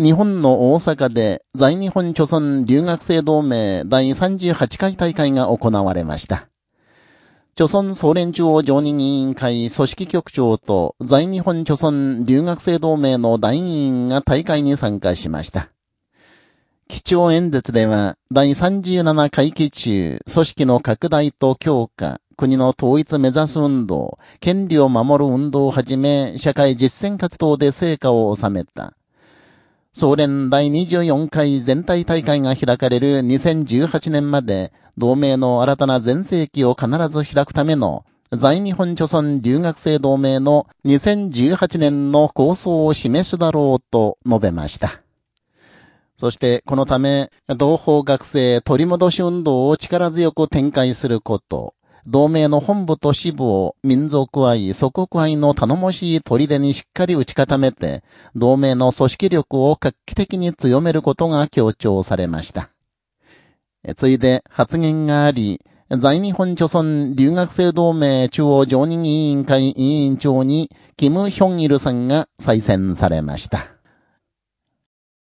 日本の大阪で在日本朝鮮留学生同盟第38回大会が行われました。朝鮮総連中央常任委員会組織局長と在日本朝鮮留学生同盟の団員が大会に参加しました。基調演説では、第37回期中、組織の拡大と強化、国の統一目指す運動、権利を守る運動をはじめ、社会実践活動で成果を収めた。総連第24回全体大会が開かれる2018年まで、同盟の新たな全盛期を必ず開くための、在日本朝鮮留学生同盟の2018年の構想を示すだろうと述べました。そして、このため、同胞学生取り戻し運動を力強く展開すること、同盟の本部と支部を民族愛、祖国愛の頼もしい砦にしっかり打ち固めて、同盟の組織力を画期的に強めることが強調されました。ついで発言があり、在日本朝鮮留学生同盟中央常任委員会委員長に、キム・ヒョンイルさんが再選されました。